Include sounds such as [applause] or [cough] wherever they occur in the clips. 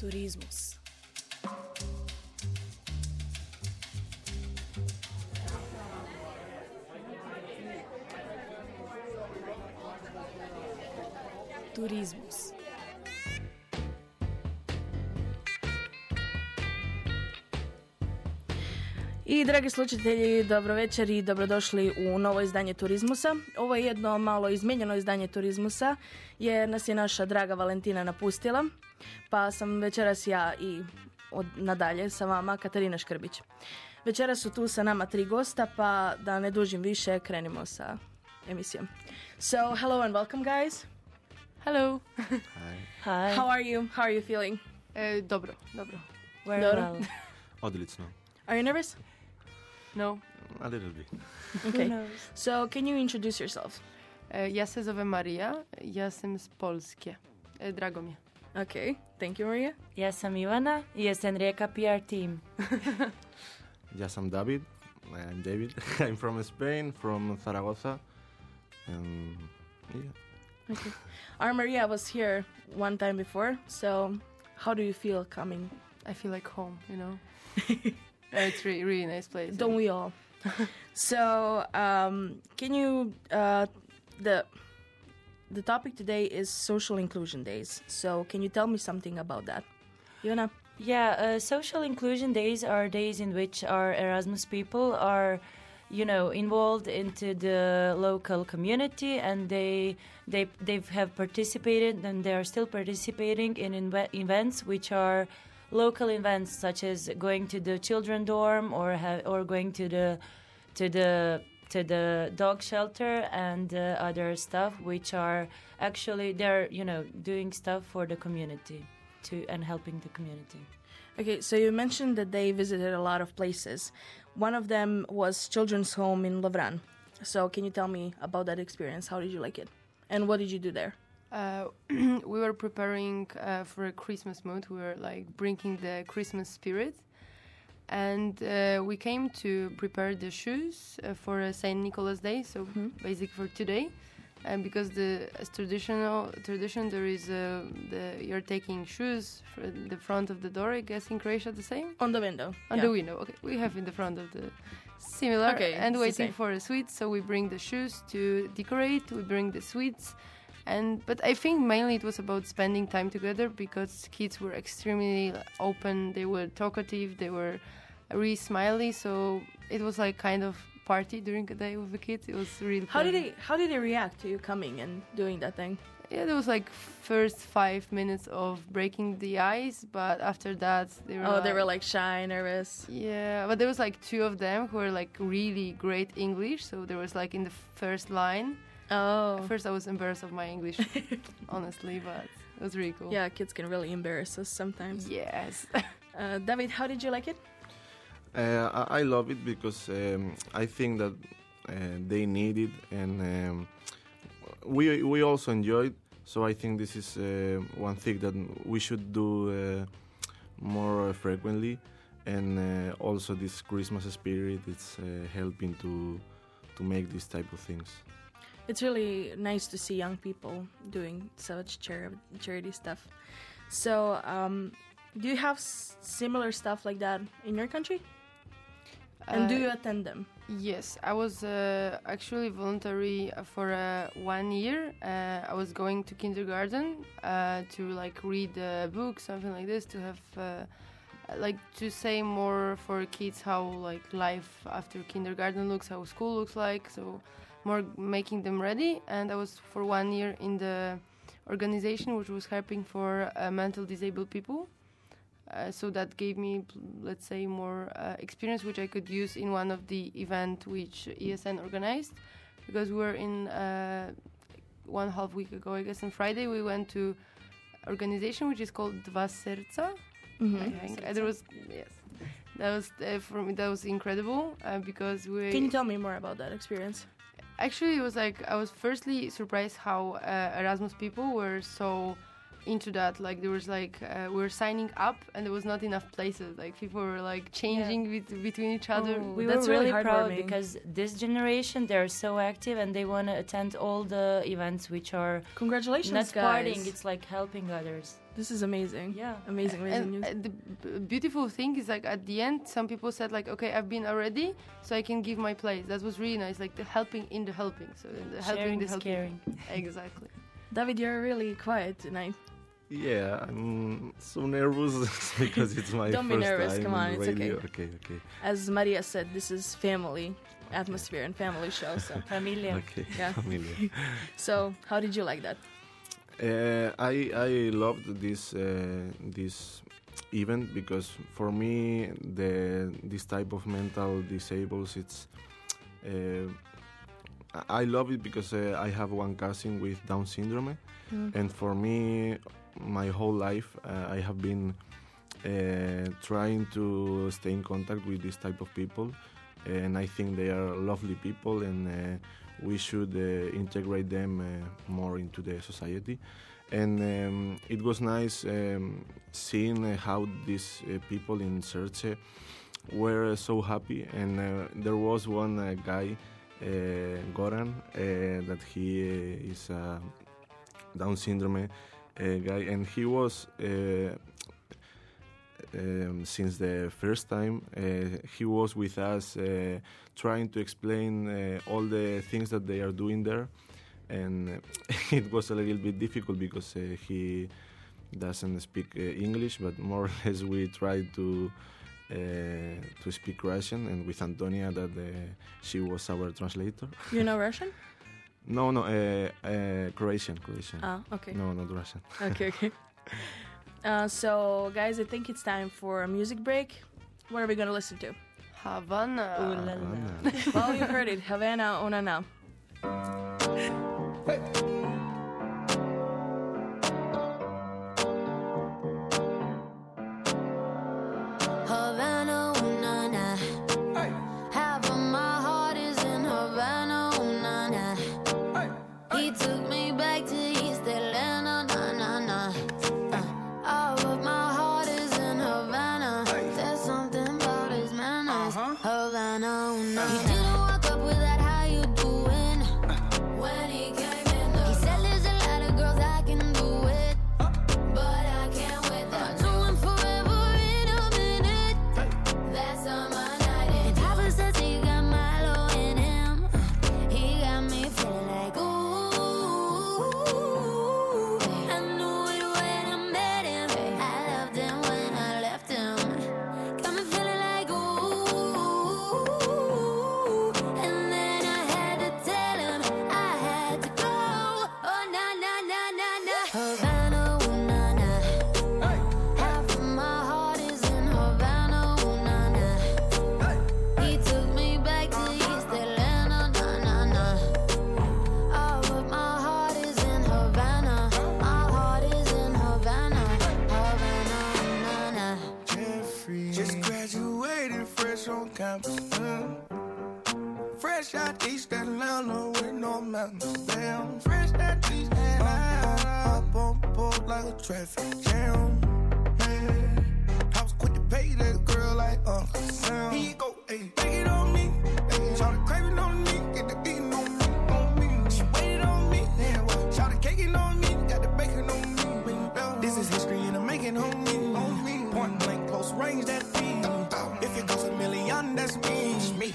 Turismus. Turismus. I dragi slučatelji, dobro večer i dobrodošli u novo izdanje Turizmusa. Ovo je jedno malo izmijenjeno izdanje Turizmusa jer nas je naša draga Valentina napustila, pa sam večeras ja i od, nadalje sa vama Katarina Škrbić. Večeras su tu sa nama tri gosta, pa da ne dužim više, krenimo sa emisijom. So, hello and welcome guys. Hello. Hi. How are you? How are you feeling? E, dobro, dobro. Very Dobro. well. [laughs] Odlično. Are you nervous? No. A little bit. Okay. So, can you introduce yourself? E, ja se zovem Marija, ja sam z Polske. E, drago mi je. Okay, thank you, Maria. Ja sam Ivana i jesam Rijeka PR team. [laughs] Ja sam David. I'm David. [laughs] I'm from Spain, from Zaragoza. And yeah. Okay. Our Maria was here one time before, so how do you feel coming? I feel like home, you know. [laughs] Uh, it's really, really nice place. Don't we all? so, um, can you uh, the the topic today is social inclusion days. So, can you tell me something about that? Yuna? Yeah, uh, social inclusion days are days in which our Erasmus people are, you know, involved into the local community, and they they they have participated and they are still participating in inve- events which are local events such as going to the children dorm or ha- or going to the to the to the dog shelter and uh, other stuff which are actually they're you know doing stuff for the community to and helping the community Okay, so you mentioned that they visited a lot of places. One of them was Children's Home in Lovran. So, can you tell me about that experience? How did you like it? And what did you do there? Uh, [clears throat] we were preparing uh, for a Christmas mood. We were like bringing the Christmas spirit. And uh, we came to prepare the shoes uh, for uh, Saint Nicholas Day, so basically for today. And because the as traditional tradition, there is uh, the you're taking shoes for the front of the door. I guess in Croatia the same On the window. on yeah. the window. Okay, we have in the front of the similar. Okay, and waiting for the sweets. So we bring the shoes to decorate. We bring the sweets, and but I think mainly it was about spending time together because kids were extremely open. They were talkative. They were really smiley. So it was like kind of party during the day with the kids. It was really. How did they How did they react to you coming and doing that thing? Yeah, there was like first five minutes of breaking the ice, but after that they were. oh, like, they were like shy, nervous. Yeah, but there was like two of them who were like really great English. So there was like in the first line. Oh, At first, I was embarrassed of my English, [laughs] honestly, but it was really cool. yeah, kids can really embarrass us sometimes. Yes. [laughs] Uh, David, how did you like it? Uh, I, I love it because um, I think that uh, they need it, and um, we we also enjoy it. So I think this is uh, one thing that we should do uh, more frequently, and uh, also this Christmas spirit is uh, helping to to make these type of things. It's really nice to see young people doing such chari- charity stuff. So, um, do you have s- similar stuff like that in your country? And do Uh, you attend them? Yes, I was uh, actually voluntary for uh, one year. Uh, I was going to kindergarten uh, to like read a book, something like this, to have uh, like to say more for kids how like life after kindergarten looks, how school looks like. So more making them ready. And I was for one year in the organization which was helping for uh, mental disabled people. Uh, so that gave me, let's say, more uh, experience, which I could use in one of the event which ESN organized, because we were in uh, one half week ago, I guess, on Friday we went to organization which is called Dva Serca. I think there was yes, that was uh, for me that was incredible uh, because we Can you tell me more about that experience? Actually, it was like I was firstly surprised how uh, Erasmus people were so into that. Like there was like uh, we were signing up and there was not enough places. Like people were like changing bet- between each other. Oh. we That's were really really, proud heartwarming. because this generation they're so active and they want to attend all the events which are Congratulations, not guys. partying it's like helping others This is amazing. Yeah. Amazing, amazing and news. the b- beautiful thing is like at the end some people said like okay i've been already so i can give my place that was really nice like the helping in the helping so in the helping Sharing the helping caring. exactly David, you're really quiet tonight. Yeah, I'm so nervous [laughs] because it's my Don't be first nervous, time come on, it's radio. okay. Okay, okay, As Maria said, this is family atmosphere and family show. So, [laughs] Familia. okay. Yeah. [laughs] Familiar. so how did you like that? Uh, I I loved this uh, this event because for me the this type of mental disables it's uh, I I love it because uh, I have one cousin with Down syndrome Mm. and for me my whole life uh, I have been uh, trying to stay in contact with this type of people and I think they are lovely people and uh, we should uh, integrate them uh, more into the society. And um, it was nice um, seeing uh, how these uh, people in Serce were so happy. And uh, there was one uh, guy uh, Goran uh, that he uh, is Down syndrome uh, guy and he was uh, um, since the first time uh, he was with us uh, trying to explain uh, all the things that they are doing there and uh, [laughs] it was a little bit difficult because uh, he doesn't speak uh, English but more or [laughs] less we tried to uh, to speak Russian and with Antonia that uh, she was our translator You know Russian? [laughs] no no uh, uh, Croatian Croatian Ah, okay. no not Russian [laughs] Okay, okay. [laughs] Uh, so, guys, I think it's time for a music break. What are we going to listen to? havana Ooh la la. Anna. [laughs] well, you heard it. Havana Onana. Havana, fresh on campus. mm. Fresh out East Atlanta with no mountains. Damn, fresh out East Atlanta. Up on board like a traffic jam. Man, I was quick to pay that girl like Uncle Sam. Here you go, ayy, take it on me. Ayy, Shawty craving on me,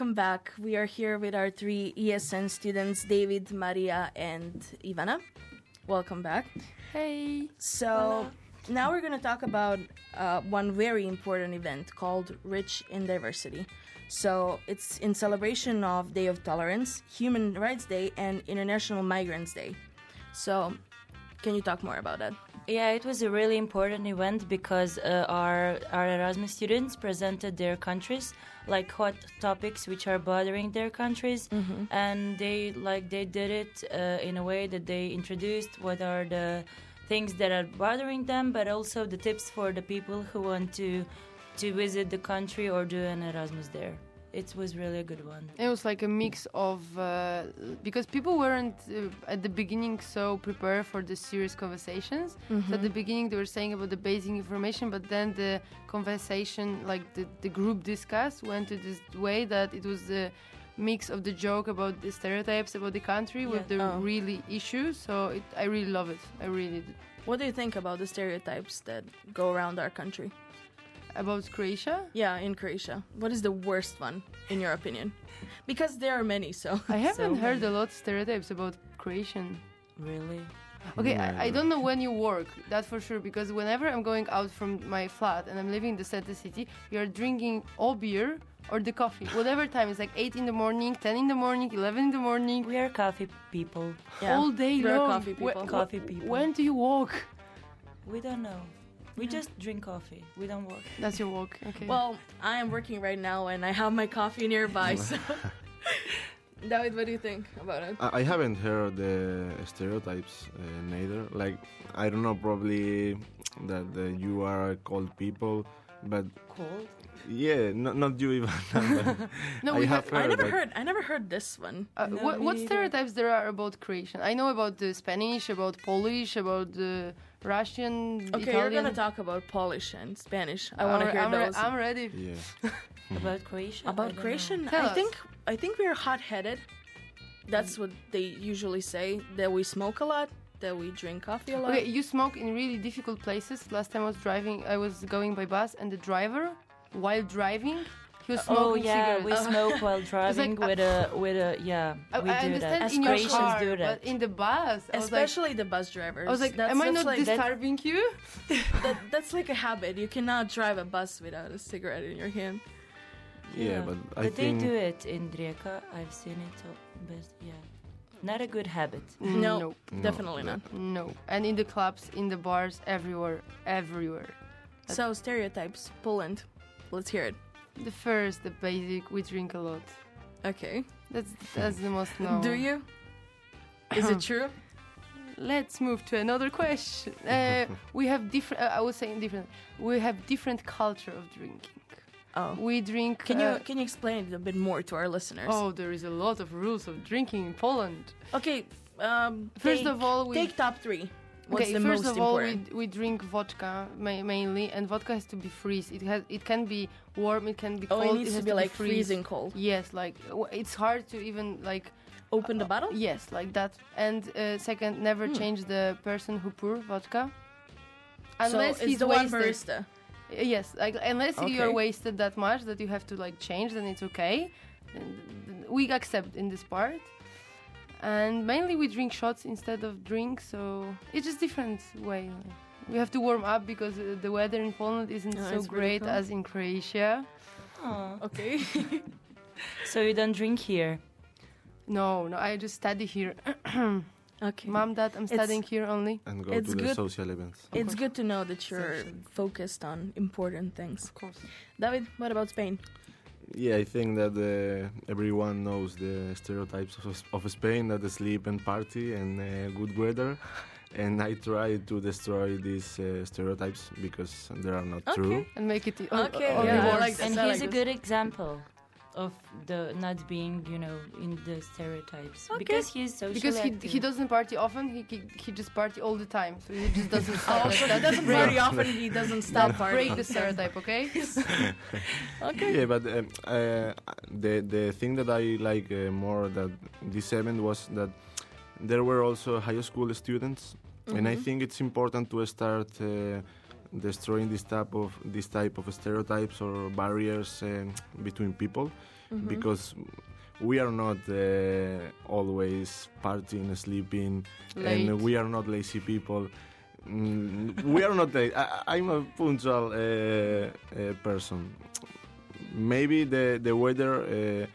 welcome back. We are here with our three ESN students, David, Maria, and Ivana. Welcome back. Hey. So now we're going to talk about uh, one very important event called Rich in Diversity. So it's in celebration of Day of Tolerance, Human Rights Day, and International Migrants Day. So can you talk more about that? Yeah, it was a really important event because uh, our our Erasmus students presented their countries, like hot topics which are bothering their countries, and they like they did it uh, in a way that they introduced what are the things that are bothering them, but also the tips for the people who want to to visit the country or do an Erasmus there. It was really a good one. It was like a mix of uh, because people weren't uh, at the beginning so prepared for the serious conversations. So at the beginning they were saying about the basic information, but then the conversation, like the, the group discussed, went to this way that it was the mix of the joke about the stereotypes about the country with the Oh. really issues. So it, I really love it. I really did. What do you think about the stereotypes that go around our country? About Croatia, Yeah, in Croatia. What is the worst one, in your opinion? Because there are many, so. I [laughs] haven't So heard many. a lot of stereotypes about Croatian Really? Okay, No, I, I don't know when you work, that for sure, because whenever I'm going out from my flat and I'm living in the center city, you're drinking all beer or the coffee, [sighs] whatever time. It's like 8 in the morning, 10 in the morning, 11 in the morning, We are coffee people. Yeah. all day We're long. coffee people. wh- Coffee people. When do you walk? We don't know. We just drink coffee. We don't work. That's your walk, okay. Well, I am working right now and I have my coffee nearby, so. [laughs] [laughs] David, what do you think about it? I, I haven't heard the stereotypes uh, neither. Like I don't know, probably that uh, you are cold people, but Cold? yeah, not not you even. [laughs] no, I we have have. I never that- heard. I never heard this one. Uh, No, what, what neither. stereotypes there are about Croatian? I know about the Spanish, about Polish, about the Russian, Okay, Italian. you're gonna talk about Polish and Spanish. I want to hear I'm re- those. I'm ready. Yeah. [laughs] Mm-hmm. About Croatia? I about don't. Croatian, I us. think I think we're hot-headed. That's what they usually say. That we smoke a lot. That we drink coffee a lot. Okay, you smoke in really difficult places. Last time I was driving, I was going by bus, and the driver, while driving, he uh, was Oh smoking yeah, we cigarettes. smoke while [laughs] driving uh, with a with a yeah. I, we I do understand that. As in your car, do that. but in the bus, I was like, Especially the bus drivers. I was like, that's, am I not like, disturbing you? [laughs] that, that's like a habit. You cannot drive a bus without a cigarette in your hand. Yeah, but I but think they do it in Rijeka. I've seen it, so, but yeah, not a good habit. Mm, no. Nope. no, Definitely yeah. not. No. And in the clubs, in the bars, everywhere, everywhere. So stereotypes, Poland. Let's hear it. The first, the basic, we drink a lot. Okay. That's that's the most known. [laughs] Do you? Is it [clears throat] true? Let's move to another question. [laughs] Uh, we have different. Uh, I was saying different. We have different culture of drinking. Oh. We drink. Can uh, you can you explain it a bit more to our listeners? Oh, there is a lot of rules of drinking in Poland. Okay. Um, First take, of all, we take top three. What's okay. first of all, we, we drink vodka ma- mainly, and vodka has to be freeze. It has it can be warm, it can be oh, cold. it needs has to be like freeze. freezing cold. Yes, like w- it's hard to even like Open the bottle. yes, like that. And uh, second, never Hmm. change the person who pour vodka. so Unless it's he's the one wasted. barista. Uh, Yes, like unless Okay. you're wasted that much that you have to like change, then it's okay. And we accept in this part. And mainly we drink shots instead of drinks, so it's just different way. We have to warm up because uh, the weather in Poland isn't Oh, so it's really great cold. as in Croatia. Aw. Okay. [laughs] So you don't drink here. No, no, I just study here. [coughs] okay. Mom, dad, I'm It's- studying here only. and go It's to the social events. It's good to know that you're Social. focused on important things. Of course. David, what about Spain? Yeah, I think that uh, everyone knows the stereotypes of, of Spain that the sleep and party and uh, good weather. And I try to destroy these uh, stereotypes because they are not true. And make it. Okay, only yeah, like. And I he's like a good example of the not being, you know, in the stereotypes Okay. because he's socially because he, active. he doesn't party often, he, he he just party all the time, so he just doesn't [laughs] stop. Oh, so he doesn't break- party [laughs] often. He doesn't stop that partying. break the stereotype, okay? [laughs] Okay. Yeah, but um, uh, the the thing that I like uh, more that this event was that there were also high school students, and I Mhm. think it's important to start uh, destroying this type of this type of stereotypes or barriers um, between people because we are not uh, always partying, sleeping, Late. and we are not lazy people. Mm, we are not. A, I, I'm a punctual uh, uh, person. Maybe the the weather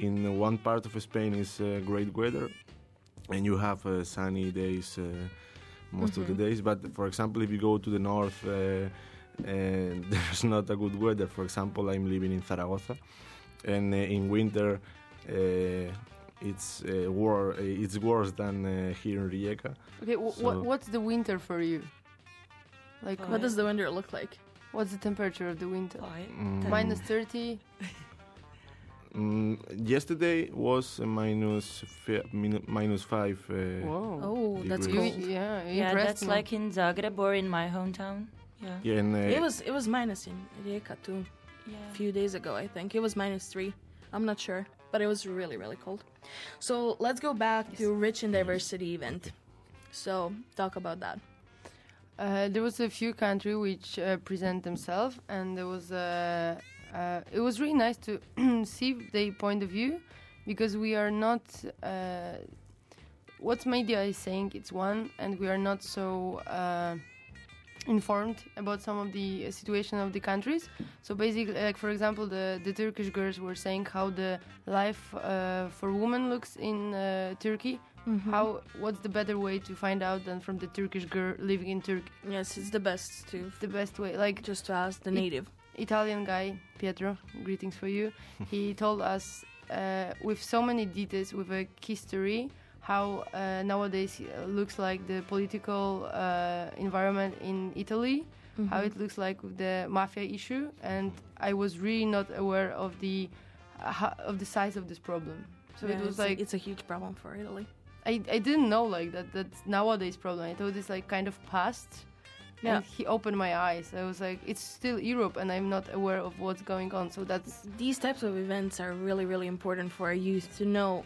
in one part of Spain is uh, great weather, and you have uh, sunny days uh, most of the days. But for example, if you go to the north, uh, and [laughs] there's not a good weather. For example, I'm living in Zaragoza, and uh, in winter. Uh, it's uh, wor- uh, it's worse than uh, here in Rijeka. Okay, w- So- what what's the winter for you? Like, What does the winter look like? what's the temperature of the winter? Five, Mm. Minus thirty. [laughs] Mm, yesterday was minus fi- min- minus five. Uh, Whoa. Oh, that's Degrees. You, cold. yeah, Yeah, that's like in Zagreb or in my hometown. Yeah. Yeah, and, uh, It was it was minus in Rijeka too. Yeah. A few days ago, I think it was minus three. I'm not sure, but it was really really cold. So let's go back to Rich in Diversity event. So talk about that. Uh, there was a few countries which uh, present themselves, and there was uh, uh, it was really nice to [clears throat] see their point of view because we are not uh, what media is saying it's one, and we are not so uh, informed about some of the uh, situation of the countries. So basically, like for example, the the Turkish girls were saying how the life uh, for women looks in uh, Turkey. How what's the better way to find out than from the Turkish girl living in Turkey? Yes, it's the best to the best way. Like just to ask the native. Italian guy Pietro, greetings for you. [laughs] he told us uh, with so many details, with a history, how uh, nowadays uh, looks like the political uh, environment in Italy, how it looks like with the mafia issue, and I was really not aware of the uh, of the size of this problem. So Yeah, it was it's a- like it's a huge problem for Italy. I, I didn't know like that that's nowadays problem. I thought it's like kind of past. Yeah. And he opened my eyes. I was like, it's still Europe, and I'm not aware of what's going on. So that's These types of events are really really important for our youth to know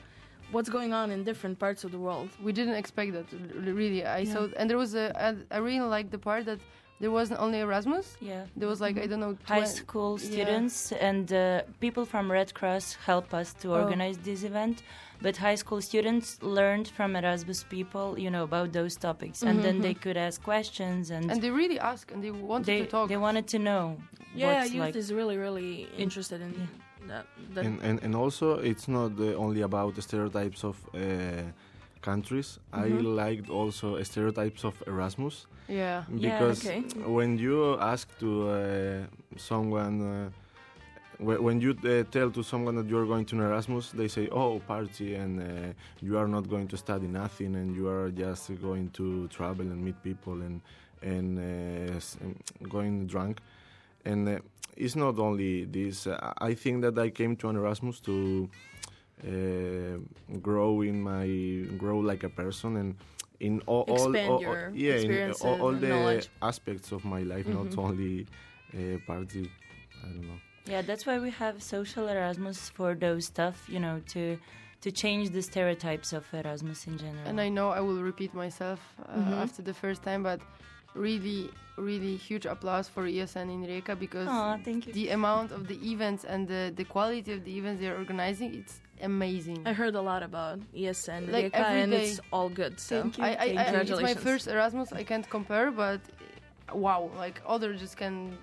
what's going on in different parts of the world. we didn't expect that. Really, I Yeah. saw, and there was a. I, I really liked the part that there wasn't only Erasmus. Yeah. There was like I don't know High 20 school yeah. students and uh, people from Red Cross help us to Oh. organize this event. But high school students learned from Erasmus people, you know, about those topics, and then they could ask questions and, and they really asked and they wanted they to talk. they wanted to know. Yeah, what's youth like. is really really interested in that. that and, and and also it's not uh, only about the stereotypes of uh, countries. I liked also stereotypes of Erasmus yeah. Yeah, because okay. when you ask to uh, someone. Uh, wh- when you uh, tell to someone that you're going to an Erasmus, they say, "Oh, party," and uh, you are not going to study nothing, and you are just going to travel and meet people and and uh, going drunk. And uh, it's not only this. Uh, I think that I came to an Erasmus to uh, grow in my grow like a person and in all, all, Expand all, your yeah, in all, all the knowledge. aspects of my life, not only uh, party. I don't know. Yeah, that's why we have social Erasmus for those stuff, you know, to to change the stereotypes of Erasmus in general. And I know I will repeat myself uh, Mm-hmm. after the first time, but really, really huge applause for ESN in Rijeka because Aw, thank you. the amount of the events and the, the quality of the events they're organizing, it's amazing. I heard a lot about ESN Like Rijeka, every and day. it's all good. So Thank you. I, I, I, it's my first Erasmus. I can't compare, but wow, like others just can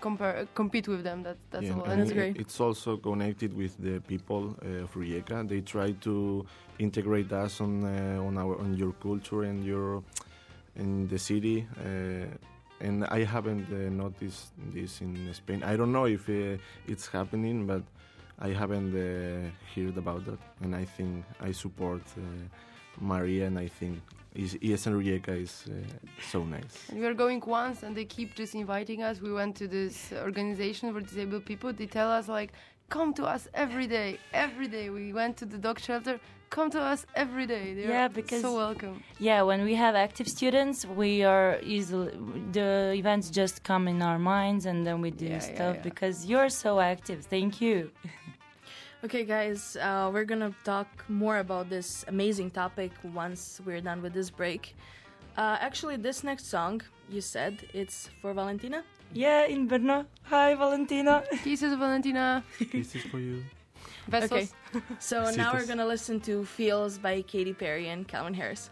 compare, compete with them. That, that's Yeah, all. and And That's great. It's also connected with the people uh, of Rijeka. They try to integrate us on uh, on our on your culture and your in the city. Uh, and I haven't uh, noticed this in Spain. I don't know if uh, it's happening, but I haven't uh, heard about that. And I think I support uh, Maria, and I think is ESN Rijeka is uh, so nice. And we are going once, and they keep just inviting us. We went to this organization for disabled people. They tell us like, come to us every day, every day. We went to the dog shelter. Come to us every day. They Yeah, are because- so welcome. Yeah, when we have active students, we are easily the events just come in our minds, and then we do Yeah, yeah, stuff yeah. because you're so active. Thank you. [laughs] Okay, guys, uh, we're gonna talk more about this amazing topic once we're done with this break. Uh, actually, this next song you said it's for Valentina. Yeah, in Brno. Hi, Valentina. [laughs] Kisses, Valentina. This is for you. Besos. Okay. So now we're gonna listen to "Feels" by Katy Perry and Calvin Harris.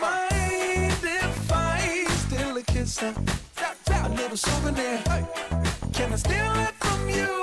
Mind if I steal a kiss? uh, A little souvenir. Can I steal it from you?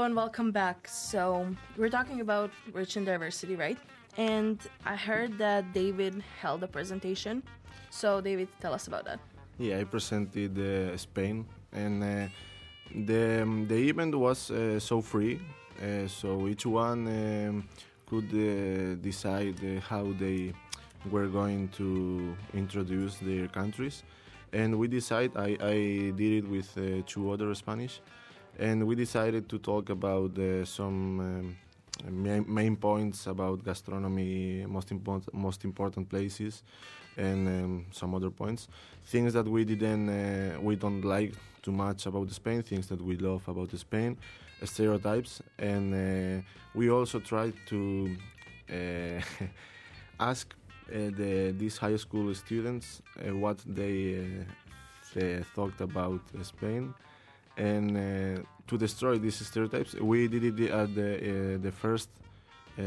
Hello and welcome back. So we're talking about rich and diversity, right? And I heard that David held a presentation. So David, tell us about that. Yeah, I presented uh, Spain, and uh, the um, the event was uh, so free, uh, so each one um, could uh, decide uh, how they were going to introduce their countries, and we decided. I, I did it with two other Spanish, and we decided to talk about uh, some. Um, main, points about gastronomy, most important most important places, and um, some other points. Things that we didn't uh, we don't like too much about Spain. Things that we love about Spain, stereotypes, and uh, we also tried to uh, [laughs] ask uh, the these high school students uh, what they, they thought about Spain and uh, to destroy these stereotypes. We did it at the uh, the first uh,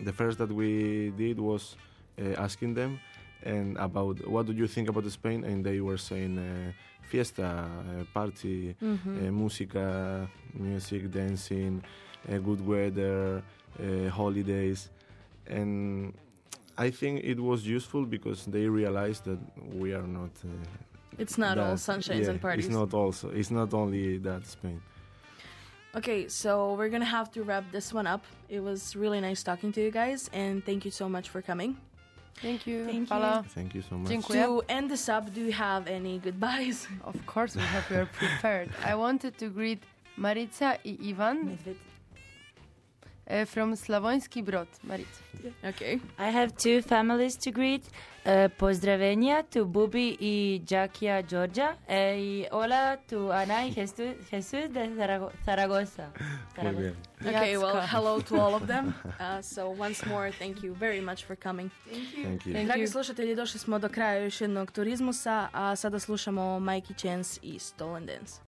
the first that we did was uh, asking them and about what do you think about Spain, and they were saying uh, fiesta, uh, party, uh, música, music, dancing, uh, good weather, uh, holidays, and I think it was useful because they realized that we are not. It's not all sunshines yeah, and parties. It's not also. It's not only that Spain. Okay, so we're gonna have to wrap this one up. It was really nice talking to you guys, and thank you so much for coming. Thank you. Thank Hvala. Thank you so much. Dziękuję. To end this up, do you have any goodbyes? Of course, we have we are prepared. I wanted to greet Marica i Ivan [laughs] uh, from Slavoński Brod. Marica. Okay. I have two families to greet. Uh, pozdravenia to Bubi i Jackia Georgia. Uh, y hola to Ana y Jesus, de Zarago- Zaragoza. Bien. Okay, well, hello to all of them. [laughs] Uh, so once more, thank you very much for coming. Thank you. Thank Dragi you. slušatelji, došli smo do kraja još jednog turizmusa, a sada slušamo Mikey Chance i Stolen Dance.